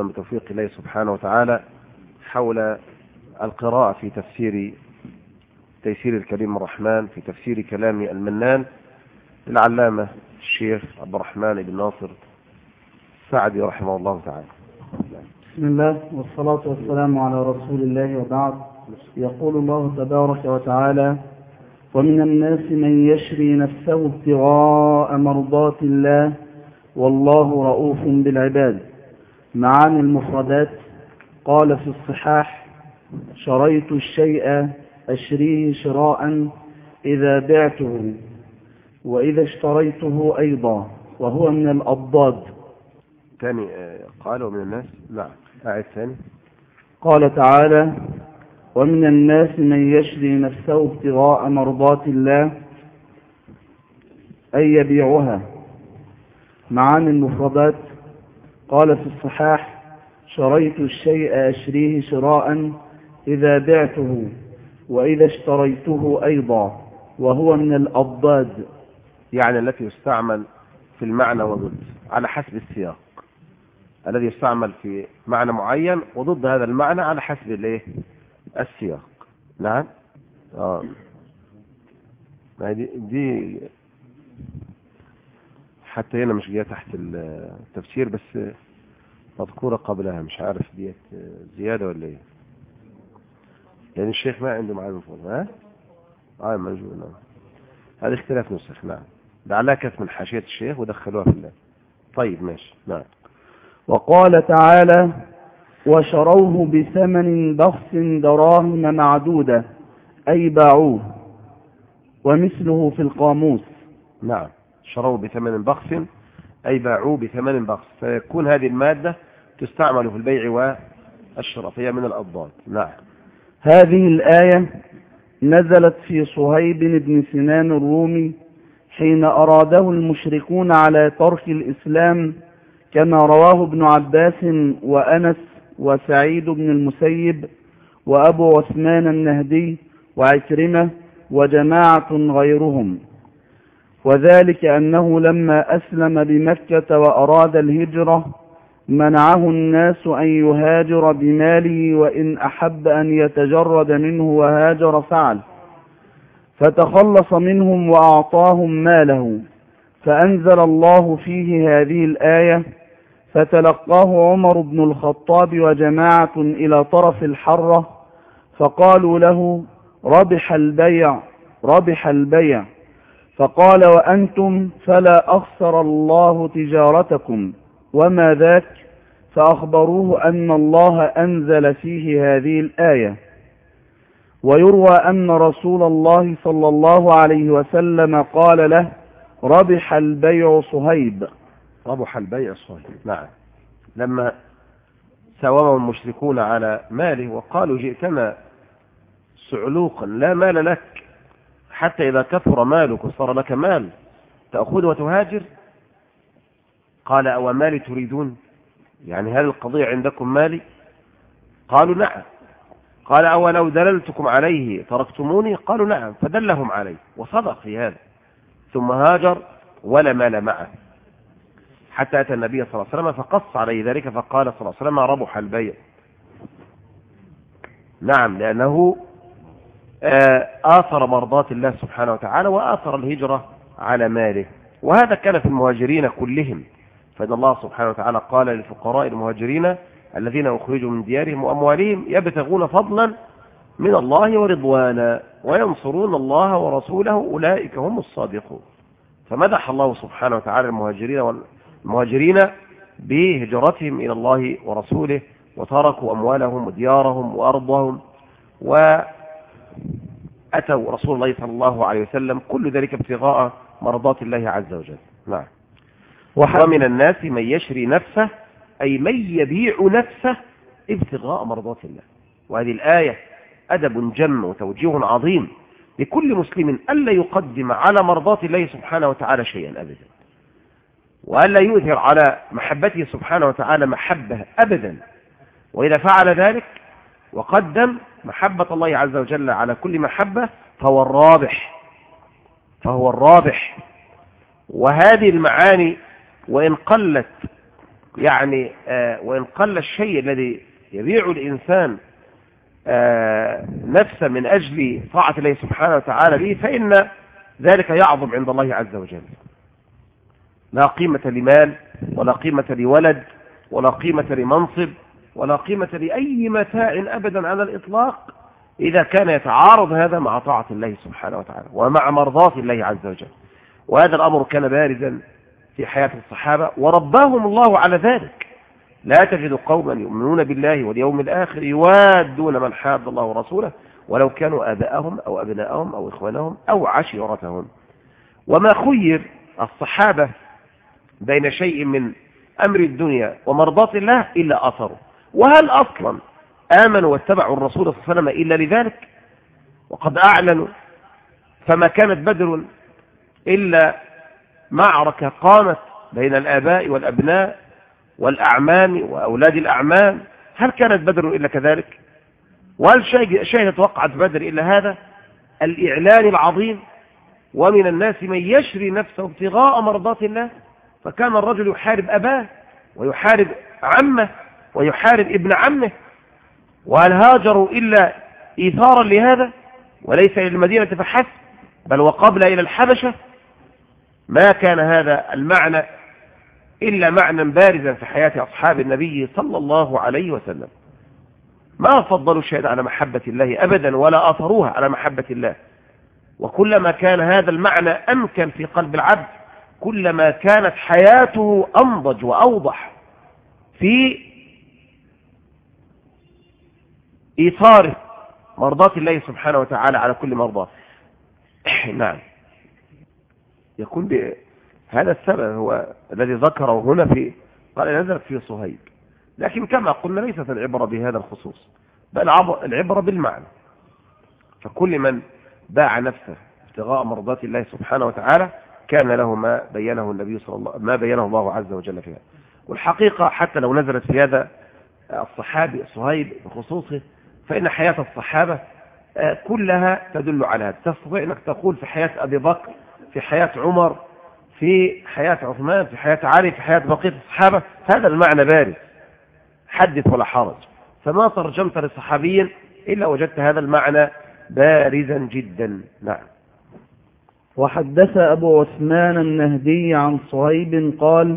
تواصلا بتوفيق الله سبحانه وتعالى حول القراءة في تفسير تيسير الكريم الرحمن في تفسير كلام المنان للعلامة الشيخ عبد الرحمن بن ناصر سعدي رحمه الله تعالى. بسم الله والصلاة والسلام على رسول الله وبعد. يقول الله تبارك وتعالى ومن الناس من يشري نفسه ابتغاء مرضات الله والله رؤوف بالعباد. معاني المفردات. قال في الصحاح شريت الشيء أشريه شراء إذا بعته وإذا اشتريته أيضا وهو من الأضداد. ثاني قال ومن الناس؟ نعم أعد ثاني قال تعالى ومن الناس من يشري نفسه ابتغاء مرضات الله أي يبيعها. معاني المفردات. قال في الصحاح شريت الشيء أشريه شراء إذا بعته وإذا اشتريته أيضا وهو من الأضداد. يعني التي يستعمل في المعنى وضد على حسب السياق. الذي يستعمل في معنى معين وضد هذا المعنى على حسب الايه السياق. نعم؟ آه. دي, دي حتى هنا مش جاية تحت التفسير بس مذكورة قبلها مش عارف ديت زيادة ولا إيه. لأن الشيخ ما عنده معاه مفهوم ها؟ آه موجود نعم. هذا اختلاف نسخ نعم. لعلها كانت من حاشية الشيخ ودخلوها في الله. طيب ماشي نعم. وقال تعالى وشروه بثمن بخس دراهم معدودة أي باعوه ومثله في القاموس. نعم. شروه بثمن بخس أي باعوه بثمن بخس. فيكون هذه المادة تستعمل في البيع والشراء فهي من الأضداد نعم. هذه الآية نزلت في صهيب بن سنان الرومي حين أراده المشركون على ترك الإسلام كما رواه ابن عباس وأنس وسعيد بن المسيب وأبو عثمان النهدي وعكرمة وجماعة غيرهم. وذلك أنه لما أسلم بمكة وأراد الهجرة منعه الناس أن يهاجر بماله وإن أحب أن يتجرد منه وهاجر فعل. فتخلص منهم وأعطاهم ماله. فأنزل الله فيه هذه الآية فتلقاه عمر بن الخطاب وجماعة إلى طرف الحرة فقالوا له ربح البيع ربح البيع. فقال وأنتم فلا أخسر الله تجارتكم وما ذاك فأخبروه أن الله أنزل فيه هذه الآية. ويروى أن رسول الله صلى الله عليه وسلم قال له ربح البيع صهيب. ربح البيع صهيب نعم. لما ساومه المشركون على ماله وقالوا جئتنا سعلوقا لا مال لك. حتى إذا كثر مالك وصار لك مال تأخذ وتهاجر؟ قال أو مالي تريدون؟ يعني هل القضية عندكم مالي؟ قالوا نعم. قال أولو دللتكم عليه تركتموني؟ قالوا نعم. فدلهم عليه وصدق في هذا ثم هاجر ولا مال معه. حتى أتى النبي صلى الله عليه وسلم فقص عليه ذلك فقال صلى الله عليه وسلم ربح البيع. نعم لأنه آثر مرضات الله سبحانه وتعالى وآثر الهجرة على ماله. وهذا كان في المهاجرين كلهم. فإن الله سبحانه وتعالى قال للفقراء المهاجرين الذين أخرجوا من ديارهم وأموالهم يبتغون فضلا من الله ورضوانا وينصرون الله ورسوله أولئك هم الصادقون. فمدح الله سبحانه وتعالى المهاجرين والمهاجرين بهجرتهم إلى الله ورسوله وتركوا أموالهم وديارهم وأرضهم وأتوا رسول الله صلى الله عليه وسلم كل ذلك ابتغاء مرضات الله عز وجل. نعم. ومن الناس من يشري نفسه أي من يبيع نفسه ابتغاء مرضات الله. وهذه الآية أدب جم وتوجيه عظيم لكل مسلم ألا يقدم على مرضات الله سبحانه وتعالى شيئا أبدا. وألا يؤثر على محبته سبحانه وتعالى محبة أبدا. وإذا فعل ذلك وقدم محبة الله عز وجل على كل محبة فهو الرابح. فهو الرابح. وهذه المعاني وإن قلت يعني آه وإن قل الشيء الذي يبيع الإنسان آه نفسه من أجل طاعة الله سبحانه وتعالى به فإن ذلك يعظم عند الله عز وجل. لا قيمة لمال ولا قيمة لولد ولا قيمة لمنصب ولا قيمة لأي متاع أبدا على الإطلاق إذا كان يتعارض هذا مع طاعة الله سبحانه وتعالى ومع مرضاة الله عز وجل. وهذا الأمر كان بارزا في حياة الصحابة ورباهم الله على ذلك. لا تجد قوما يؤمنون بالله واليوم الآخر يوادون من حاد الله ورسوله ولو كانوا آباءهم أو أبناءهم أو إخوانهم أو عشيرتهم. وما خير الصحابة بين شيء من أمر الدنيا ومرضاة الله إلا أثره. وهل أصلا آمنوا واتبعوا الرسول صلى الله عليه وسلم إلا لذلك؟ وقد أعلنوا فما كانت بدر إلا معركة قامت بين الآباء والأبناء والأعمام وأولاد الأعمام. هل كانت بدر إلا كذلك؟ وهل شهدت وقعت بدر إلا هذا؟ الإعلان العظيم ومن الناس من يشري نفسه ابتغاء مرضات الله. فكان الرجل يحارب أباه ويحارب عمه ويحارب ابن عمه وهل هاجروا إلا إيثارا لهذا؟ وليس إلى المدينة فحسب بل وقبل إلى الحبشة. ما كان هذا المعنى إلا معنى بارزا في حياة أصحاب النبي صلى الله عليه وسلم. ما فضلوا الشهد على محبة الله أبدا ولا أثروها على محبة الله. وكلما كان هذا المعنى أمكن في قلب العبد كلما كانت حياته أنضج وأوضح في إيثار مرضاة الله سبحانه وتعالى على كل مرضاه نعم. يكون هذا السبب هو الذي ذكره هنا في قال نزلت في صهيب. لكن كما قلنا ليست العبرة بهذا الخصوص بل العبرة بالمعنى. فكل من باع نفسه ابتغاء مرضات الله سبحانه وتعالى كان له ما بينه النبي صلى الله ما بينه الله عز وجل فيها. والحقيقة حتى لو نزلت في هذا الصحابي صهيب بخصوصه فإن حياة الصحابة آه، كلها تدل على هذا. تستطيع أنك تقول في حياة أبي بكر في حياة عمر في حياة عثمان في حياة علي في حياة بقية الصحابة هذا المعنى بارز. حدث ولا حرج. فما ترجمت لصحابي إلا وجدت هذا المعنى بارزا جدا. نعم. وحدث أبو عثمان النهدي عن صهيب قال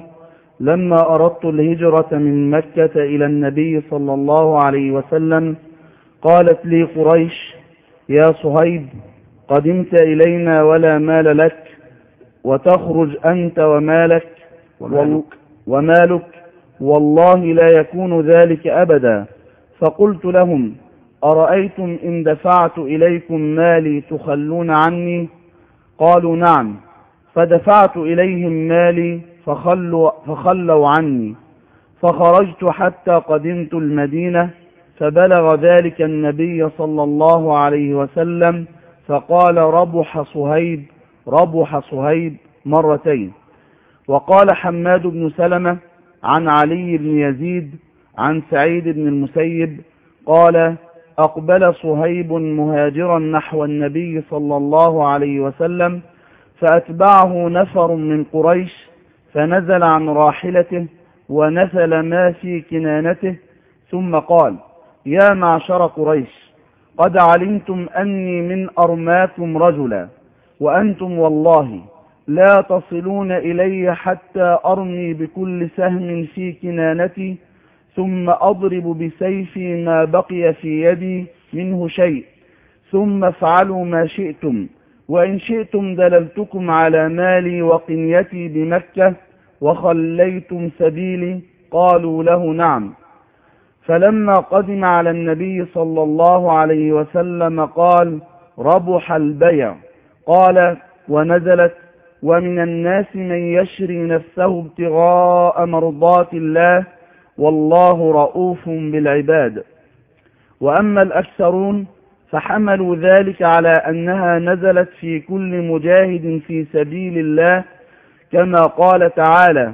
لما أردت الهجرة من مكة إلى النبي صلى الله عليه وسلم قالت لي قريش يا صهيب قدمت إلينا ولا مال لك وتخرج أنت ومالك ومالك, ومالك والله لا يكون ذلك أبدا. فقلت لهم أرأيتم إن دفعت إليكم مالي تخلون عني؟ قالوا نعم. فدفعت إليهم مالي فخلوا, فخلوا عني. فخرجت حتى قدمت المدينة فبلغ ذلك النبي صلى الله عليه وسلم فقال ربح صهيب ربح صهيب مرتين. وقال حماد بن سلمة عن علي بن يزيد عن سعيد بن المسيب قال أقبل صهيب مهاجرا نحو النبي صلى الله عليه وسلم فأتبعه نفر من قريش فنزل عن راحلته ونثل ما في كنانته ثم قال يا معشر قريش قد علمتم أني من أرماكم رجلا وأنتم والله لا تصلون إلي حتى أرمي بكل سهم في كنانتي ثم أضرب بسيفي ما بقي في يدي منه شيء ثم افعلوا ما شئتم وإن شئتم دللتكم على مالي وقنيتي بمكة وخليتم سبيلي قالوا له نعم. فلما قدم على النبي صلى الله عليه وسلم قال ربح البيع. قال ونزلت. ومن الناس من يشري نفسه ابتغاء مرضات الله والله رؤوف بالعباد. وأما الأكثرون فحملوا ذلك على أنها نزلت في كل مجاهد في سبيل الله كما قال تعالى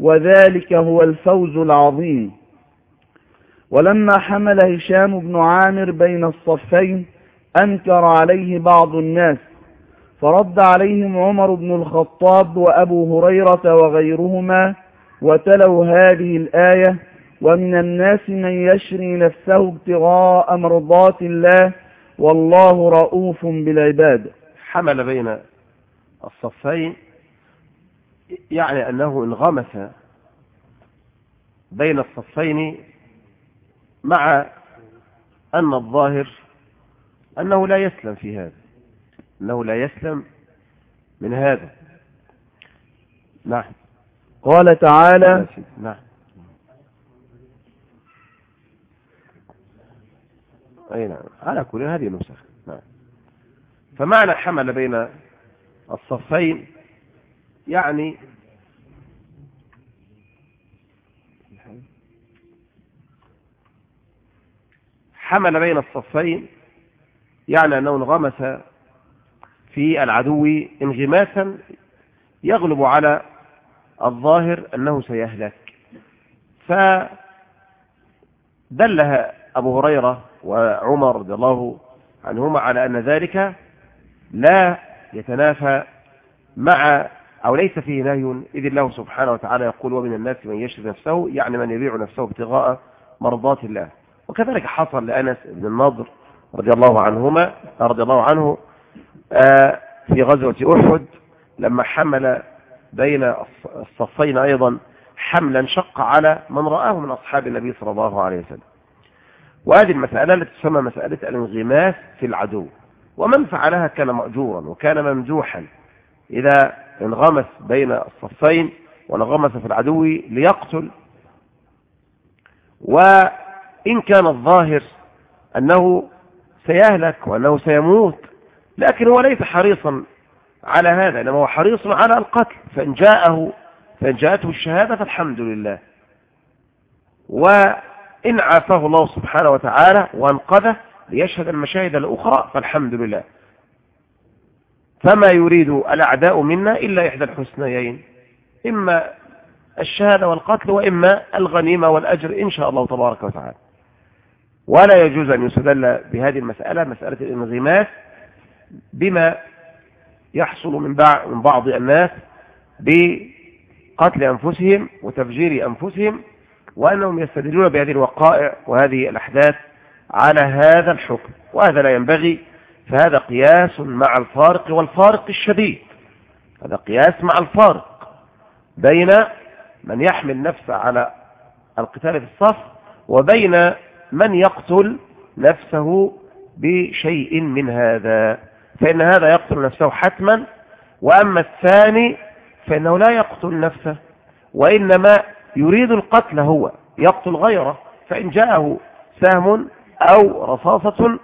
وذلك هو الفوز العظيم. ولما حمل هشام بن عامر بين الصفين أنكر عليه بعض الناس فرد عليهم عمر بن الخطاب وأبو هريرة وغيرهما وتلوا هذه الآية ومن الناس من يشري نفسه ابتغاء مرضات الله والله رؤوف بالعباد. حمل بين الصفين يعني أنه انغمس بين الصفين مع أن الظاهر أنه لا يسلم في هذا أنه لا يسلم من هذا. نعم. قال تعالى نعم. أي نعم. على كل هذه النسخ نعم. فمعنى حمل بين الصفين يعني حمل بين الصفين يعني أنه انغمس في العدو انغماسا يغلب على الظاهر أنه سيهلك. فدلها أبو هريرة وعمر رضي الله عنهما على أن ذلك لا يتنافى مع أو ليس فيه نهي إذ الله سبحانه وتعالى يقول ومن الناس من يشري نفسه يعني من يبيع نفسه ابتغاء مرضات الله. وكذلك حصل لأنس بن النضر رضي الله عنهما رضي الله عنه آه، في غزوة أحد لما حمل بين الصفين أيضا حملا شق على من رآه من أصحاب النبي صلى الله عليه وسلم. وهذه المسألة التي تسمى مسألة الانغماس في العدو. ومن فعلها كان مأجورا وكان ممدوحا. إذا انغمس بين الصفين وانغمس في العدو ليقتل. وإن كان الظاهر أنه سيهلك وأنه سيموت لكن هو ليس حريصا على هذا إنما هو حريص على القتل. فإن جاءه فإن جاءته الشهادة فالحمد لله. وإن عافاه الله سبحانه وتعالى وأنقذه ليشهد المشاهد الأخرى فالحمد لله. فما يريد الأعداء منا إلا إحدى الحسنيين إما الشهادة والقتل وإما الغنيمة والأجر إن شاء الله تبارك وتعالى. ولا يجوز أن يستدل بهذه المسألة مسألة الانغماس بما يحصل من بعض الناس بقتل أنفسهم وتفجير أنفسهم وأنهم يستدلون بهذه الوقائع وهذه الأحداث على هذا الحكم وهذا لا ينبغي فهذا قياس مع الفارق والفارق الشديد. هذا قياس مع الفارق بين من يحمل نفسه على القتال في الصف وبين من يقتل نفسه بشيء من هذا. فإن هذا يقتل نفسه حتما وأما الثاني فإنه لا يقتل نفسه وإنما يريد القتل هو يقتل غيره فإن جاءه سهم أو رصاصة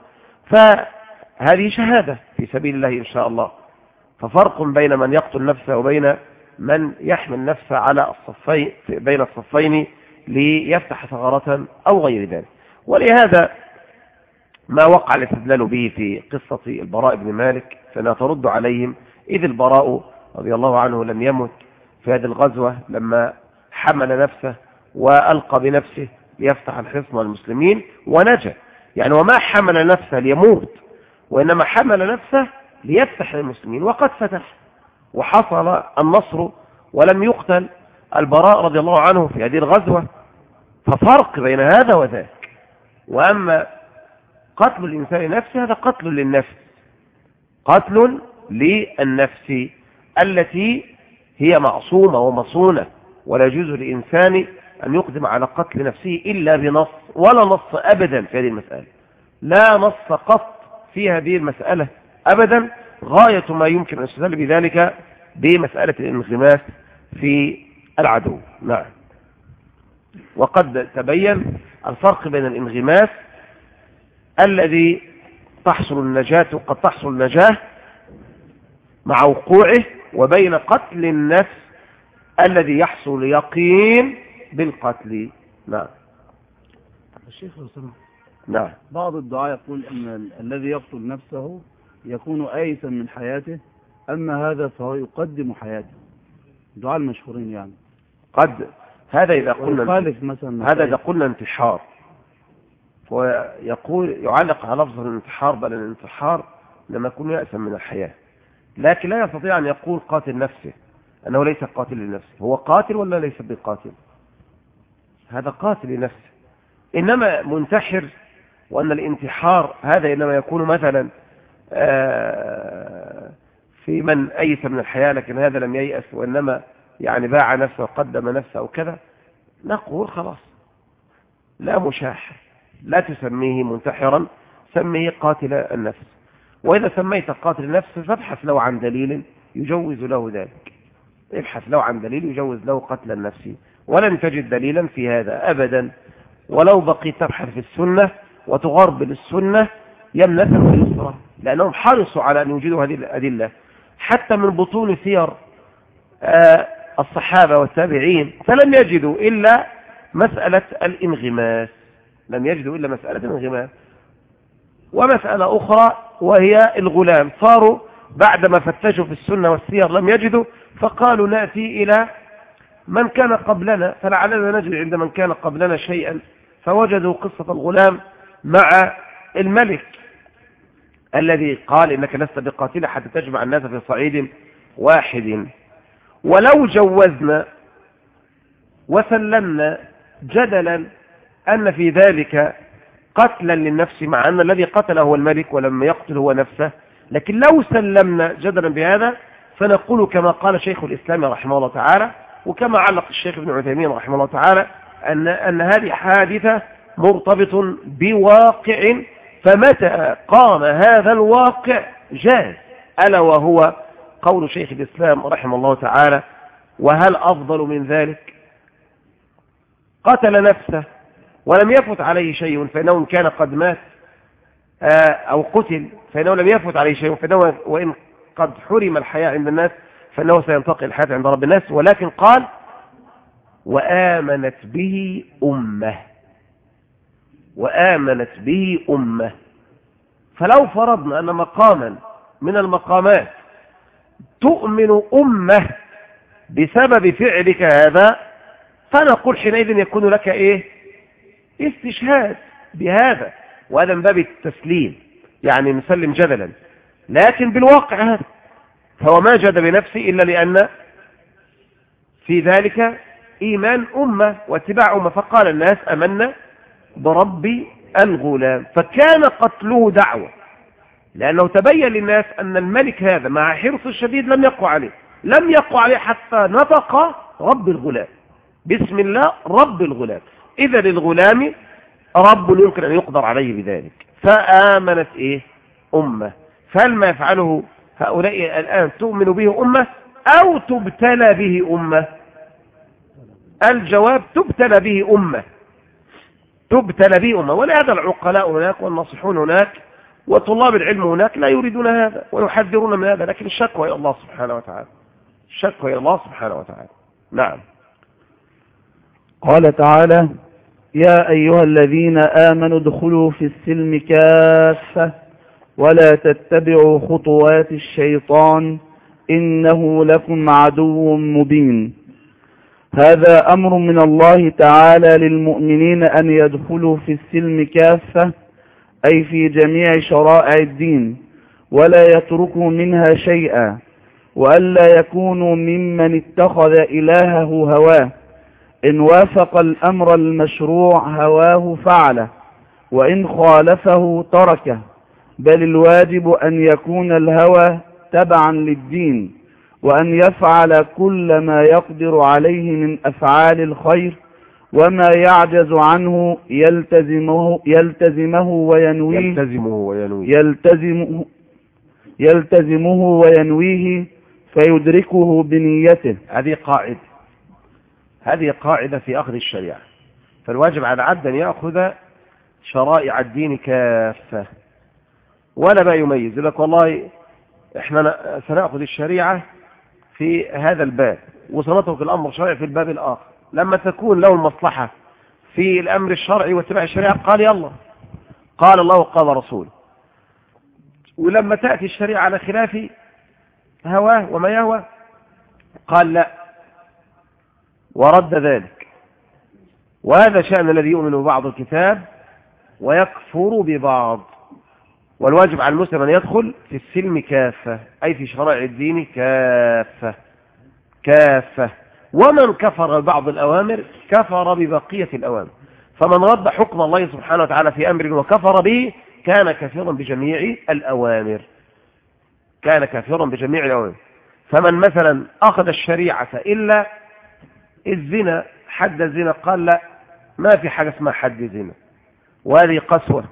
فهذه شهادة في سبيل الله إن شاء الله. ففرق بين من يقتل نفسه وبين من يحمل نفسه على الصفين بين الصفين ليفتح ثغرة أو غير ذلك. ولهذا ما وقع الاستدلال به في قصة البراء بن مالك فلا ترد عليهم إذ البراء رضي الله عنه لم يمت في هذه الغزوة لما حمل نفسه وألقى بنفسه ليفتح الحصن المسلمين ونجا. يعني وما حمل نفسه ليموت وإنما حمل نفسه ليفتح المسلمين وقد فتح وحصل النصر ولم يقتل البراء رضي الله عنه في هذه الغزوة. ففرق بين هذا وذاك. وأما قتل الإنسان نفسه هذا قتل للنفس. قتل للنفس التي هي معصومة ومصونة. ولا يجوز لإنسان أن يقدم على قتل نفسه إلا بنص ولا نص أبدا في هذه المسألة. لا نص قط في هذه المسألة أبدا غاية ما يمكن أن يستدل بذلك بمسألة الانغماس في العدو. نعم. وقد تبين الفرق بين الانغماس الذي تحصل النجاة قد تحصل النجاة مع وقوعه وبين قتل النفس الذي يحصل يقين بالقتل. نعم. الشيخ وسلم نعم. بعض الدعاء يقول إن ال- الذي يقتل نفسه يكون آيسا من حياته أما هذا فهو يقدم حياته. دعاء المشهورين يعني. قد هذا إذا قلنا مثلا هذا إذا قلنا انتحار. ويقول يعلق على لفظ الانتحار بل الانتحار لما يكون يأسا من الحياة. لكن لا يستطيع أن يقول قاتل نفسه أنه ليس قاتل لنفسه. هو قاتل ولا ليس بقاتل هذا قاتل لنفسه. إنما منتحر وأن الانتحار هذا إنما يكون مثلا آه، في من أيس من الحياة لكن هذا لم ييأس وإنما يعني باع نفسه وقدم نفسه أو كذا نقول خلاص لا مشاح لا تسميه منتحرا سميه قاتل النفس. وإذا سميت قاتل النفس فابحث له عن دليل يجوز له ذلك. ابحث له عن دليل يجوز له قتل النفس. ولن تجد دليلا في هذا أبدا. ولو بقيت تبحث في السنة وتغربل السنة يمنة ويسرى لأنهم حرصوا على أن يوجدوا هذه الأدلة. حتى من بطون سير آه، الصحابة والتابعين فلم يجدوا إلا مسألة الانغماس. لم يجدوا إلا مسألة الانغماس. ومسألة أخرى وهي الغلام. صاروا بعدما فتشوا في السنة والسير لم يجدوا فقالوا نأتي إلى من كان قبلنا فلعلنا نجد عند من كان قبلنا شيئا. فوجدوا قصة الغلام مع الملك الذي قال إنك لست بقاتل حتى تجمع الناس في صعيد واحد. ولو جوزنا وسلمنا جدلا أن في ذلك قتلا للنفس مع أن الذي قتله هو الملك ولم يقتل هو نفسه لكن لو سلمنا جدلا بهذا فنقول كما قال شيخ الإسلام رحمه الله تعالى وكما علق الشيخ ابن عثيمين رحمه الله تعالى أن, أن هذه حادثة مرتبط بواقع فمتى قام هذا الواقع؟ جاز ألا وهو قول شيخ الإسلام رحمه الله تعالى وهل أفضل من ذلك؟ قتل نفسه ولم يفت عليه شيء فإنه إن كان قد مات آه، أو قتل فإنه لم يفت عليه شيء فإنه وإن قد حرم الحياة عند الناس فإنه سينتقل الحياة عند رب الناس. ولكن قال وآمنت به أمة. وآمنت به أمة. فلو فرضنا أن مقاما من المقامات تؤمن أمة بسبب فعلك هذا فنقول حينئذ يكون لك إيه؟ استشهاد بهذا وهذا من باب التسليم يعني نسلم جدلا. لكن بالواقع هذا فهو ما جد بنفسه إلا لأن في ذلك إيمان أمة واتباع أمة. فقال الناس أمنا برب الغلام فكان قتله دعوة. لأنه تبين للناس أن الملك هذا مع حرص الشديد لم يقع عليه لم يقع عليه حتى نطق رب الغلام. بسم الله رب الغلام. إذا للغلام رب يمكن أن يقدر عليه بذلك. فآمنت إيه؟ أمة. فهل ما يفعله هؤلاء الآن تؤمن به أمة؟ أو تبتلى به أمة؟ الجواب تبتلى به أمة. تبتلى به أمة. ولهذا العقلاء هناك والناصحون هناك وطلاب العلم هناك لا يريدون هذا ويحذرون من هذا لكن الشكوى إلى الله سبحانه وتعالى. الشكوى إلى الله سبحانه وتعالى. نعم. قال تعالى يا أيها الذين آمنوا ادخلوا في السلم كافة ولا تتبعوا خطوات الشيطان إنه لكم عدو مبين. هذا أمر من الله تعالى للمؤمنين أن يدخلوا في السلم كافة أي في جميع شرائع الدين ولا يتركوا منها شيئا وألا يكونوا ممن اتخذ إلهه هواه إن وافق الأمر المشروع هواه فعله وإن خالفه تركه بل الواجب أن يكون الهوى تبعا للدين. وأن يفعل كل ما يقدر عليه من أفعال الخير وما يعجز عنه يلتزمه, يلتزمه وينويه يلتزمه وينوي يلتزمه, يلتزمه وينويه فيدركه بنيته. هذه قاعدة. هذه قاعدة في أخذ الشريعة. فالواجب على العبد أن يأخذ شرائع الدين كافة. ولا ما يميز. يقول لك والله إحنا سنأخذ الشريعة في هذا الباب وسنترك الأمر الشرعي في الباب الآخر. لما تكون له المصلحة في الأمر الشرعي واتباع الشريعة قال يلا. قال الله وقال رسول ولما تأتي الشريعة على خلاف هواه وما يهوى قال لا. ورد ذلك. وهذا شأن الذي يؤمن ببعض الكتاب ويكفر ببعض. والواجب على المسلم أن يدخل في السلم كافة أي في شرائع الدين كافة كافة. ومن كفر ببعض الأوامر كفر ببقية الأوامر. فمن رد حكم الله سبحانه وتعالى في أمر وكفر به كان كافرا بجميع الأوامر. كان كافرا بجميع الأوامر. فمن مثلا أخذ الشريعة إلا الزنا حد الزنا قال لا ما في حاجة اسمها حد زنا وهذه قسوة.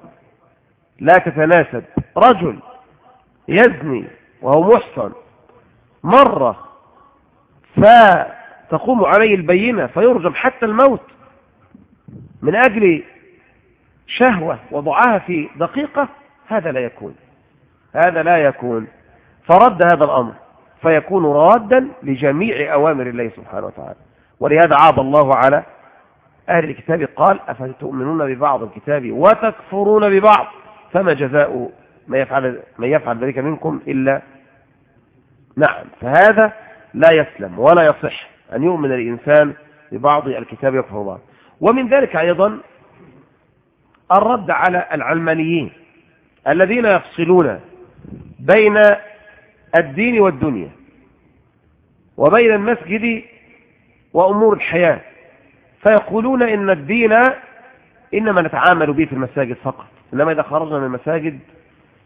لا تتناسب. رجل يزني وهو محصن مرة فتقوم عليه البينة فيرجم حتى الموت من أجل شهوة وضعها في دقيقة هذا لا يكون. هذا لا يكون. فرد هذا الأمر فيكون رادا لجميع أوامر الله سبحانه وتعالى. ولهذا عاب الله على أهل الكتاب قال أفتؤمنون ببعض الكتاب وتكفرون ببعض؟ فما جزاء ما يفعل, ما يفعل ذلك منكم إلا نعم. فهذا لا يسلم ولا يصح أن يؤمن الإنسان ببعض الكتاب يكفر بعض. ومن ذلك أيضا الرد على العلمانيين الذين يفصلون بين الدين والدنيا وبين المسجد وأمور الحياة فيقولون إن الدين إنما نتعامل به في المساجد فقط. إنما إذا خرجنا من المساجد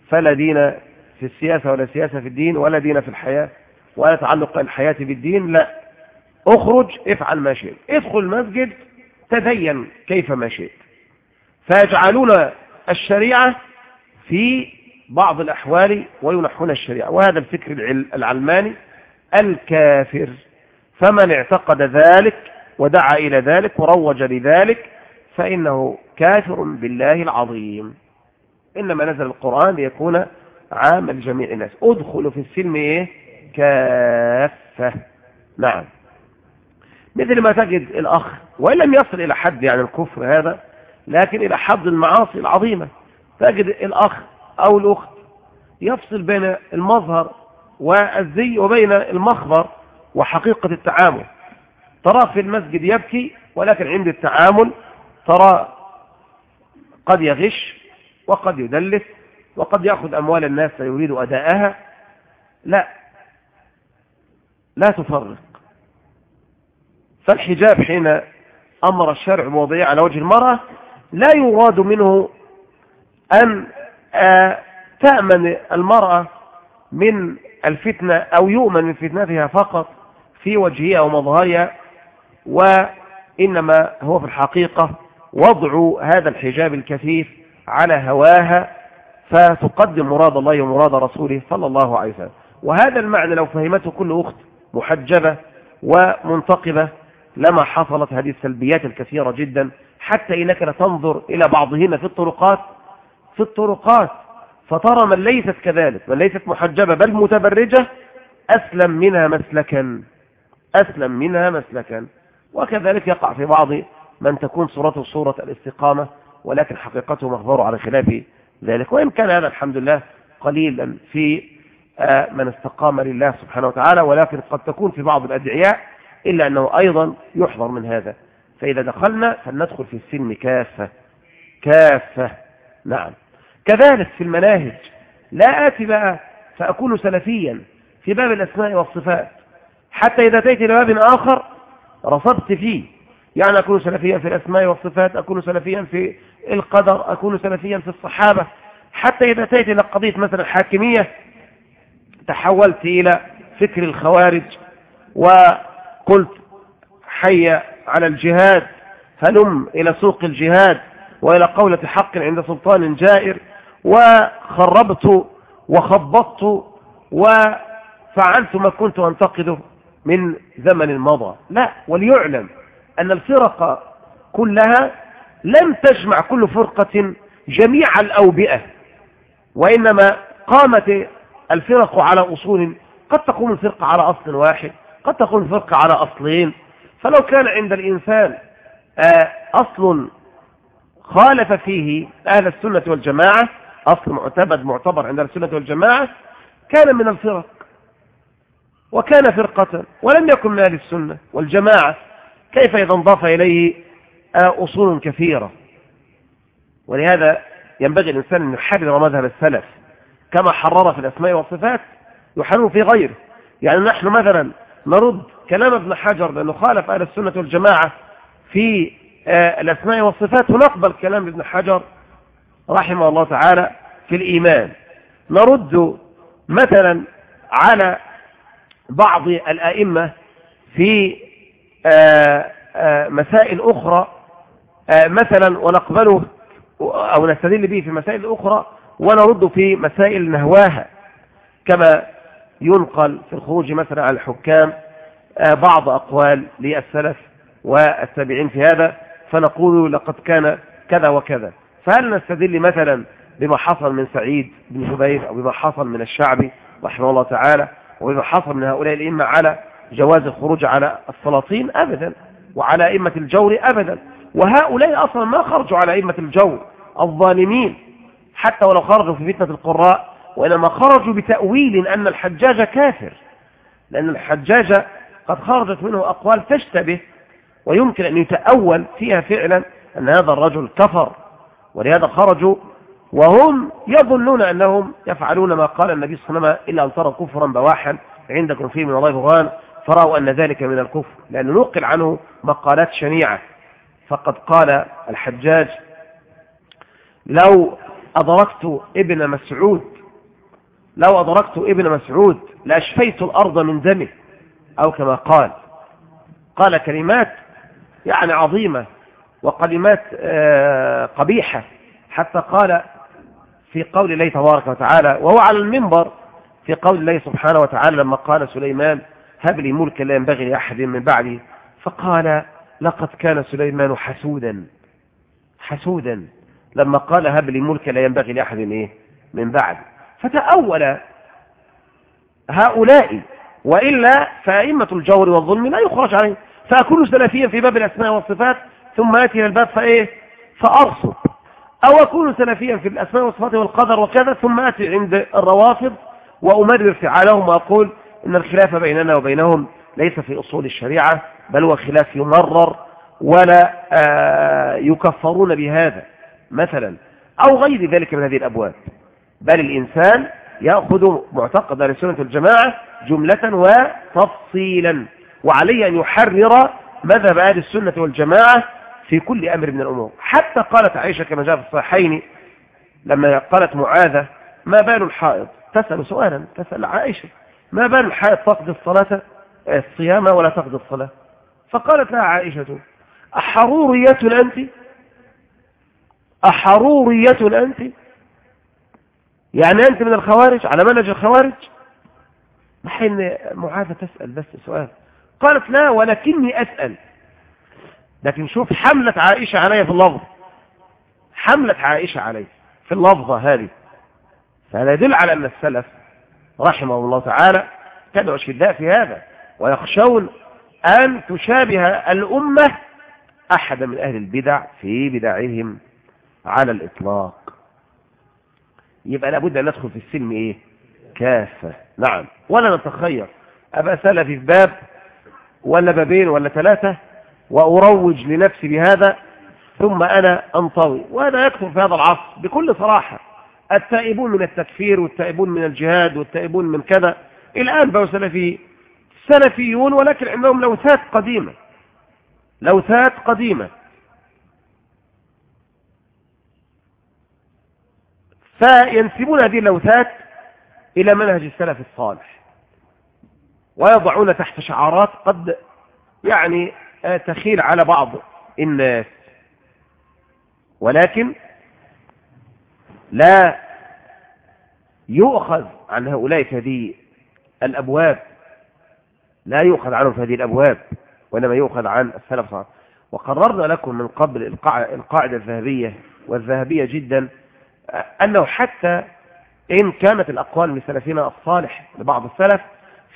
فلا دين في السياسة ولا سياسة في الدين ولا دين في الحياة ولا تعلق الحياة بالدين لا. اخرج افعل ما شئت. ادخل المسجد تدين كيف ما شئت. فيجعلون الشريعة في بعض الأحوال وينحون الشريعة. وهذا الفكر العلماني الكافر. فمن اعتقد ذلك ودعا إلى ذلك وروج لذلك فإنه كافر بالله العظيم. إنما نزل القرآن ليكون عام لجميع الناس. ادخلوا في السلم إيه؟ كافة. نعم. مثل ما تجد الأخ وإن لم يصل إلى حد يعني الكفر هذا لكن إلى حد المعاصي العظيمة. تجد الأخ أو الأخت يفصل بين المظهر والزي وبين المخبر وحقيقة التعامل. ترى في المسجد يبكي ولكن عند التعامل ترى قد يغش وقد يدلس وقد يأخذ أموال الناس فيريد أداءها. لا. لا تفرق. فالحجاب حين أمر الشرع بوضعه على وجه المرأة لا يراد منه أن آه، تأمن المرأة من الفتنة أو يؤمن من فتنتها فقط في وجهها ومظهرها وإنما هو في الحقيقة وضع هذا الحجاب الكثيف على هواها فتقدم مراد الله ومراد رسوله صلى الله عليه وسلم. وهذا المعنى لو فهمته كل أخت محجبة ومنتقبة لما حصلت هذه السلبيات الكثيرة جدا حتى إنك لتنظر إلى بعضهن في الطرقات في الطرقات. فترى من ليست كذلك من ليست محجبة بل متبرجة أسلم منها مسلكا أسلم منها مسلكا. وكذلك يقع في بعض من تكون صورته صورة الاستقامة ولكن حقيقته مخبر على خلاف ذلك. وإن كان هذا الحمد لله قليلا في آه، من استقام لله سبحانه وتعالى ولكن قد تكون في بعض الأدعياء إلا أنه أيضا يحضر من هذا. فإذا دخلنا فلندخل في السلم كافة. كافة. نعم. كذلك في المناهج. لا آتي بقى فأكون سلفيا في باب الأسماء والصفات. حتى إذا أتيت إلى باب آخر رصدت فيه. يعني أكون سلفيا في الأسماء والصفات أكون سلفيا في القدر أكون سلفيا في الصحابة. حتى إذا أتيت إلى قضية مثلا الحاكمية تحولت إلى فكر الخوارج وقلت حي على الجهاد هلم إلى سوق الجهاد وإلى قولة حق عند سلطان جائر وخربت وخبطت وفعلت ما كنت أنتقده من زمن مضى. لا وليعلم أن الفرق كلها لم تجمع كل فرقة جميع الأوبئة وإنما قامت الفرق على أصول قد تقوم الفرقة على أصل واحد قد تقوم الفرقة على أصلين. فلو كان عند الإنسان آه، أصل خالف فيه أهل السنة والجماعة أصل معتبد معتبر عند السنة والجماعة كان من الفرق وكان فرقة ولم يكن من أهل السنة والجماعة. كيف إذا انضاف إليه آه، أصول كثيرة. ولهذا ينبغي الإنسان أن يحرر مذهب السلف. كما حرر في الأسماء والصفات يحرر في غيره. يعني نحن مثلا نرد كلام ابن حجر لأنه خالف أهل السنة والجماعة في آه، الأسماء والصفات ونقبل كلام ابن حجر رحمه الله تعالى في الإيمان. نرد مثلا على بعض الأئمة في مسائل أخرى مثلا ونقبله أو نستدل به في مسائل أخرى ونرد في مسائل نهواها كما ينقل في الخروج مثلا على الحكام بعض أقوال للسلف والتابعين في هذا فنقول لقد كان كذا وكذا. فهل نستدل مثلا بما حصل من سعيد بن جبير أو بما حصل من الشعبي رحمه الله تعالى وبما حصل من هؤلاء الإمة على جواز الخروج على السلاطين أبدا وعلى أئمة الجور أبدا. وهؤلاء أصلا ما خرجوا على أئمة الجور الظالمين حتى ولو خرجوا في فتنة القراء وإنما خرجوا بتأويل أن الحجاج كافر. لأن الحجاج قد خرجت منه أقوال تشتبه ويمكن أن يتأول فيها فعلا أن هذا الرجل كفر. ولهذا خرجوا وهم يظنون أنهم يفعلون ما قال النبي صلى الله عليه وسلم إلا أن ترى كفرا بواحا عندكم فيه من الله برهان. فرأوا أن ذلك من الكفر لأنه نقل عنه مقالات شنيعة. فقد قال الحجاج لو أدركت ابن مسعود لو أدركت ابن مسعود لأشفيت الأرض من دمه أو كما قال. قال كلمات يعني عظيمة وكلمات آه، قبيحة. حتى قال في قول الله تبارك وتعالى وهو على المنبر. في قول الله سبحانه وتعالى لما قال سليمان هب لي ملكا لا ينبغي لأحد من بعدي. فقال لقد كان سليمان حسودا حسودا لما قال هب لي ملكا لا ينبغي لأحد إيه؟ من بعد. فتأول هؤلاء وإلا فأئمة الجور والظلم لا يخرج عليه فأكون سلفيا في باب الأسماء والصفات ثم آتي إلى الباب فإيه؟ فأرصد أو أكون سلفيا في الأسماء والصفات والقدر وكذا ثم آتي عند الروافض وأمرر فعالهم وأقول إن الخلاف بيننا وبينهم ليس في أصول الشريعة بل هو خلاف يمرر ولا آه، يكفرون بهذا. مثلا أو غير ذلك من هذه الأبواب. بل الإنسان يأخذ معتقد السنة الجماعة جملة وتفصيلا وعليه أن يحرر مذهب أهل السنة والجماعة في كل أمر من الأمور. حتى قالت عائشة كما جاء في الصحيحين لما قالت معاذة ما بال الحائض؟ تسأل سؤالا تسأل عائشة. ما بال الحائض تقضي الصلاة الصيام ولا تقضي الصلاة؟ فقالت لها عائشة أحرورية أنت؟ أحرورية أنت؟ يعني أنت من الخوارج؟ على منهج الخوارج؟ ما حين معاذة تسأل بس سؤال. قالت لا ولكني أسأل. لكن شوف حملة عائشة علي في اللفظ. حملة عائشة علي في اللفظة هذه. فهذا يدل على أن السلف رحمه الله تعالى كانوا أشداء في هذا ويخشون أن تشابه الأمة أحد من أهل البدع في بدعهم على الإطلاق. يبقى لابد أن ندخل في السلم إيه؟ كافة. نعم. ولا نتخير. أبقى سلفي في باب ولا بابين ولا ثلاثة وأروج لنفسي بهذا ثم أنا أنطوي. وهذا يكثر في هذا العصر بكل صراحة. التائبون من التكفير والتائبون من الجهاد والتائبون من كذا. الآن بقوا سلفي سلفيون ولكن عندهم لوثات قديمة. لوثات قديمة. فينسبون هذه اللوثات إلى منهج السلف الصالح. ويضعون تحت شعارات قد يعني تخيل على بعض الناس. ولكن لا يؤخذ عن هؤلاء في هذه الأبواب. لا يؤخذ عنهم في هذه الأبواب وإنما يؤخذ عن السلف وقررنا لكم من قبل القاعدة الذهبية والذهبية جدا أنه حتى إن كانت الأقوال من سلفنا الصالح لبعض السلف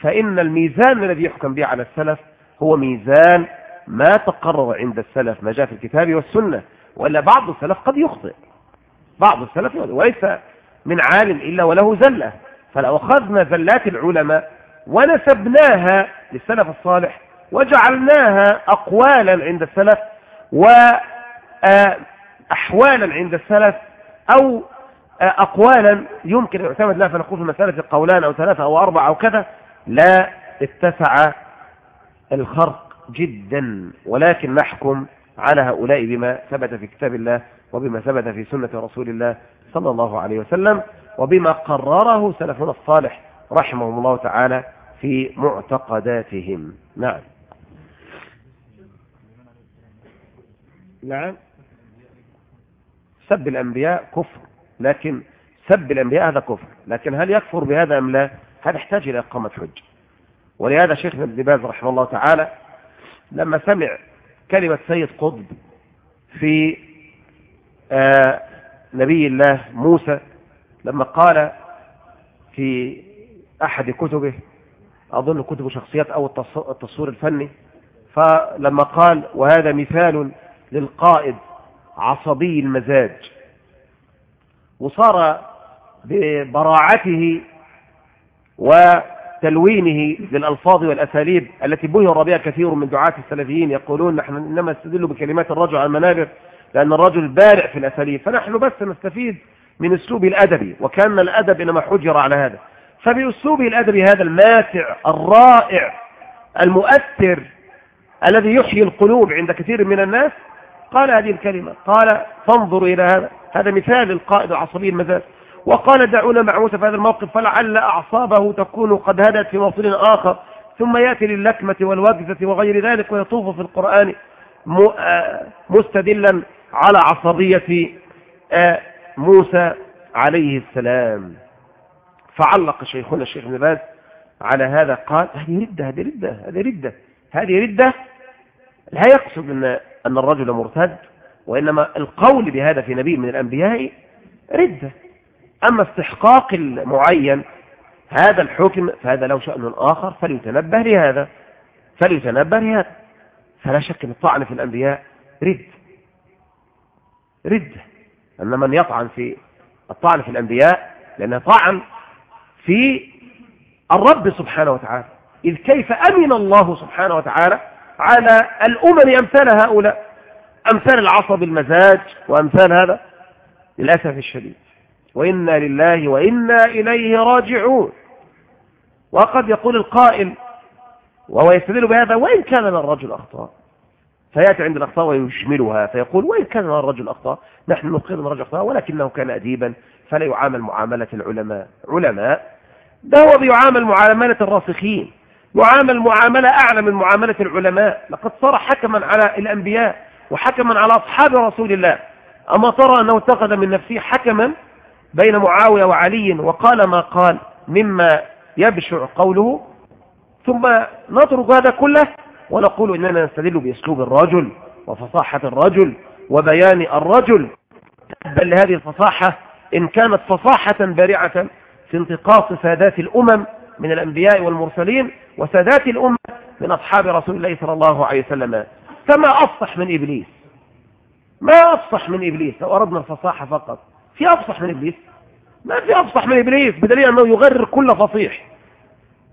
فإن الميزان الذي يحكم به على السلف هو ميزان ما تقرر عند السلف ما جاء في الكتاب والسنة وإلا بعض السلف قد يخطئ. بعض السلف وليس من عالم إلا وله زلة. فلو أخذنا زلات العلماء ونسبناها للسلف الصالح وجعلناها أقوالا عند السلف وأحوالا عند السلف أو أقوالا يمكن أن يعتمد لها. فنقول في مسألة قولان أو ثلاثة أو أربعة أو كذا لا اتسع الخرق جدا ولكن نحكم على هؤلاء بما ثبت في كتاب الله وبما ثبت في سنة رسول الله صلى الله عليه وسلم وبما قرره سلفنا الصالح رحمهم الله تعالى في معتقداتهم. نعم. نعم. سب الأنبياء كفر لكن سب الأنبياء هذا كفر لكن هل يكفر بهذا أم لا؟ هذا يحتاج إلى إقامة حج ولهذا شيخنا ابن باز رحمه الله تعالى لما سمع كلمة سيد قطب في آه نبي الله موسى لما قال في أحد كتبه أظن كتب شخصيات أو التصوير الفني فلما قال وهذا مثال للقائد عصبي المزاج وصار ببراعته وتلوينه للألفاظ والأساليب التي بهر بها كثير من دعاة السلفيين يقولون نحن إنما نستدل بكلمات الرجل على المنابر لأن الرجل بارع في الأساليب فنحن بس نستفيد من أسلوبه الأدبي وكان الأدب إنما حجر على هذا. فبأسلوبه الأدبي هذا الماتع الرائع المؤثر الذي يحيي القلوب عند كثير من الناس قال هذه الكلمة قال فانظروا إلى هذا هذا مثال القائد العصبي المزاج. وقال دعونا مع موسى في هذا الموقف فلعل أعصابه تكون قد هدت في موصل آخر ثم يأتي للكمة والوجزة وغير ذلك ويطوف في القرآن آه، مستدلا على عصبية آه، موسى عليه السلام. فعلق شيخنا الشيخ ابن باز على هذا قال هذه ردة هذه ردة هذه ردة هذه ردة. لا يقصد أن, أن الرجل مرتد وإنما القول بهذا في نبي من الأنبياء ردة. أما استحقاق المعين هذا الحكم فهذا له شأن آخر فليتنبه لهذا فليتنبه لهذا. فلا شك أن الطعن في الأنبياء رد. ردة أن من يطعن في الطعن في الأنبياء لأنه طعن في الرب سبحانه وتعالى. إذ كيف أمن الله سبحانه وتعالى على الأمم أمثال هؤلاء؟ أمثال العصب المزاج وأمثال هذا. للأسف الشديد. وإنا لله وإنا إليه راجعون. وقد يقول القائل وهو يستدل بهذا وإن كان للرجل أخطاء فيأتي عند الأخطاء ويشملها فيقول وإن كان للرجل أخطاء نحن نقر من الرجل أخطاء ولكنه كان أديبا فلا يعامل معاملة العلماء. علماء ده هو بيعامل معاملة الراسخين. يعامل معاملة أعلى من معاملة العلماء. لقد صار حكما على الأنبياء وحكما على أصحاب رسول الله. أما ترى أنه اتخذ من نفسه حكما بين معاوية وعلي وقال ما قال مما يبشع قوله ثم نترك هذا كله ونقول إننا نستدل بأسلوب الرجل وفصاحة الرجل وبيان الرجل. بل لهذه الفصاحة إن كانت فصاحة بارعة في انتقاص سادات الأمم من الأنبياء والمرسلين وسادات الأمة من أصحاب رسول الله صلى الله عليه وسلم. فما أفصح من إبليس؟ ما أفصح من إبليس؟ لو أردنا الفصاحة فقط. في أفصح من إبليس؟ ما في أفصح من إبليس بدليل أنه يغرر كل فصيح.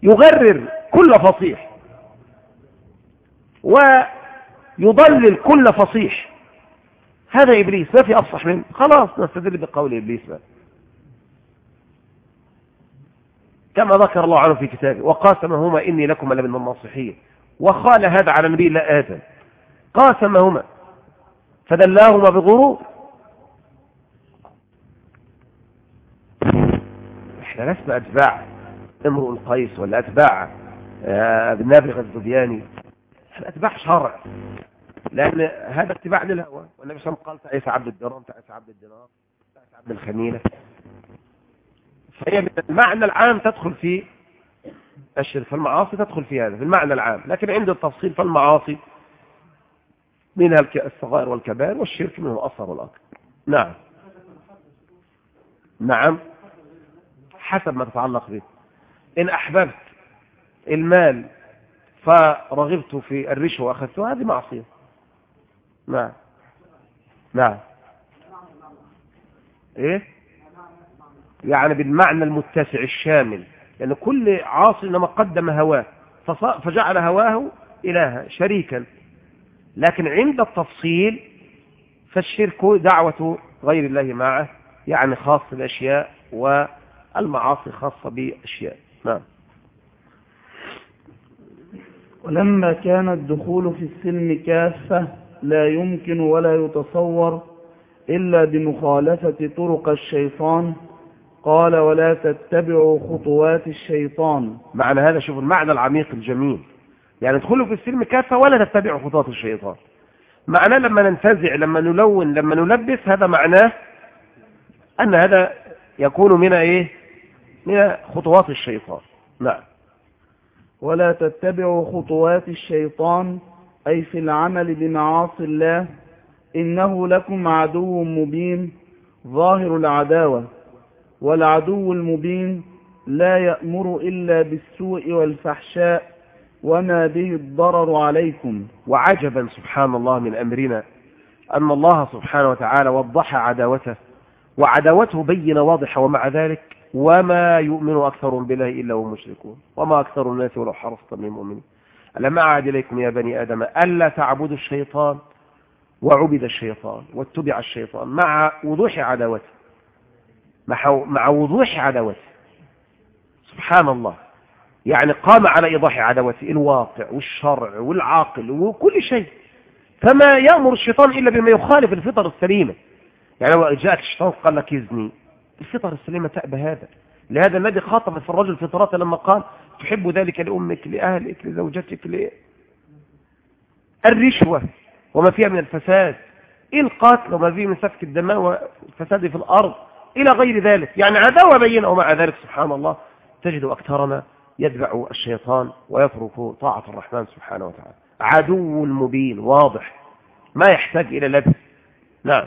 يغرر كل فصيح. ويضلل كل فصيح. هذا إبليس ما في أفصح منه خلاص نستدل بقول إبليس بقى. كما ذكر الله عنه في كتابه وقاسمهما إني لكم لمن الناصحين. وقال هذا على نبي الله آدم قاسمهما. فدلاهما بغرور. إحنا لسنا أتباع. امرؤ القيس ولا أتباع؟ آه، ابن نابغ الزبياني إحنا أتباع شرع. لأن هذا اتباع للهوى. والنبي صلى الله عليه وسلم قال تعيس عبد الدرهم تعيس عبد الدينار تعيس عبد الخميلة فهي من المعنى العام تدخل في الشرك. فالمعاصي تدخل في هذا في المعنى العام. لكن عند التفصيل فالمعاصي منها الصغائر والكبائر والشرك منه الأصغر والأكبر. نعم. نعم. حسب ما تتعلق به. إن أحببت المال فرغبت في الرشوة وأخذتها هذه معصية. نعم. نعم. إيه؟ يعني بالمعنى المتسع الشامل. لأن يعني كل عاصي إنما قدم هواه فجعل هواه إلها شريكا. لكن عند التفصيل فالشرك دعوة غير الله معه يعني خاص بالأشياء والمعاصي خاصة بأشياء نعم. ولما كان الدخول في السلم كافة لا يمكن ولا يتصور إلا بمخالفة طرق الشيطان. قال ولا تتبعوا خطوات الشيطان. معنى هذا شوف المعنى العميق الجميل. يعني ادخلوا في السلم كافة ولا تتبعوا خطوات الشيطان. معناه لما ننتزع لما نلون لما نلبس هذا معناه أن هذا يكون من إيه؟ من خطوات الشيطان. نعم. ولا تتبعوا خطوات الشيطان أي في العمل بمعاصي الله إنه لكم عدو مبين ظاهر العداوة. والعدو المبين لا يأمر إلا بالسوء والفحشاء وما به الضرر عليكم. وعجبا سبحان الله من أمرنا أن الله سبحانه وتعالى وضح عداوته وعداوته بين واضحة ومع ذلك وما يؤمن أكثرهم بالله إلا هم مشركون. وما أكثر الناس ولو حرصت من المؤمنين. ألم أعد إليكم يا بني آدم ألا تعبدوا الشيطان وعبد الشيطان واتبع الشيطان مع وضوح عداوته. مع وضوح عداوته. سبحان الله. يعني قام على إيضاح عداوته. الواقع والشرع والعاقل وكل شيء. فما يأمر الشيطان إلا بما يخالف الفطر السليمة. يعني لو جاءك الشيطان قال لك يزني. الفطر السليمة تأبى هذا. لهذا الذي خاطب في الرجل فطرته لما قال تحب ذلك لأمك لأهلك لزوجتك ل... الرشوة وما فيها من الفساد القتل وما فيه من سفك الدماء والفساد في الأرض؟ إلى غير ذلك. يعني عداوة بينه ومع ذلك سبحان الله. تجد أكثرنا يتبع الشيطان ويترك طاعة الرحمن سبحانه وتعالى. عدو مبين واضح. ما يحتاج إلى لبس. نعم.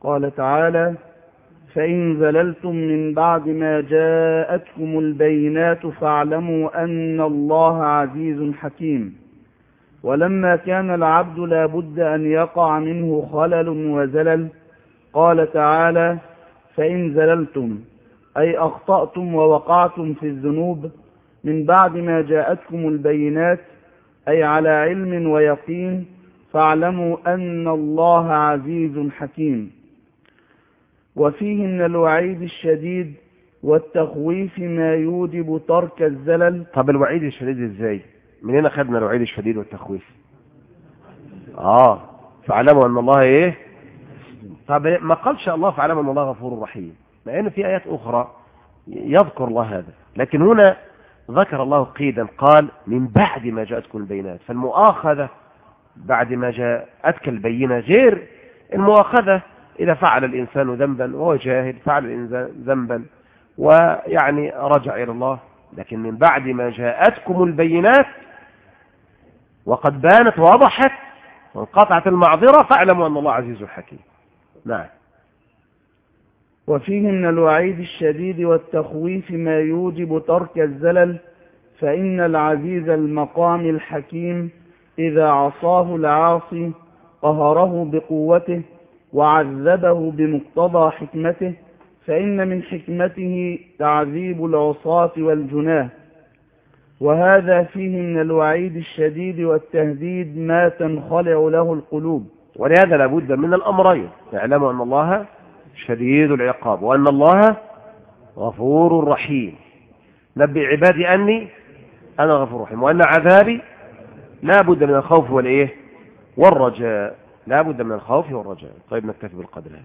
قال تعالى فإن زللتم من بعد ما جاءتكم البينات فاعلموا أن الله عزيز حكيم. ولما كان العبد لا بد أن يقع منه خلل وزلل قال تعالى فإن زللتم أي أخطأتم ووقعتم في الذنوب من بعد ما جاءتكم البينات أي على علم ويقين فاعلموا أن الله عزيز حكيم. وفيه من الوعيد الشديد والتخويف ما يوجب ترك الزلل. طب الوعيد الشديد إزاي؟ من هنا خدنا الوعيد الشديد والتخويف. آه فاعلموا أن الله إيه؟ طب ما قالش الله فاعلموا أن الله غفور رحيم مع ان في آيات أخرى يذكر الله هذا. لكن هنا ذكر الله قيدا قال من بعد ما جاءتكم البينات فالمؤاخذة بعد ما جاءتك البينة غير المؤاخذة. إذا فعل الإنسان ذنبا وهو جاهل فعل الإنسان ذنبا ويعني رجع إلى الله. لكن من بعد ما جاءتكم البينات وقد بانت ووضحت وانقطعت المعذرة فاعلموا أن الله عزيز حكيم. نعم. وفيه من الوعيد الشديد والتخويف ما يوجب ترك الزلل فإن العزيز المقام الحكيم إذا عصاه العاصي قهره بقوته وعذبه بمقتضى حكمته فإن من حكمته تعذيب العصاة والجناه. وهذا فيه من الوعيد الشديد والتهديد ما تنخلع له القلوب. ولهذا لابد من الأمرين. تعلموا أن الله شديد العقاب وأن الله غفور رحيم. نبي عبادي أني أنا غفور رحيم وأن عذابي لا بد من الخوف والإيه؟ والرجاء. لا بد من الخوف والرجاء. طيب نكتفي بالقدر هذا.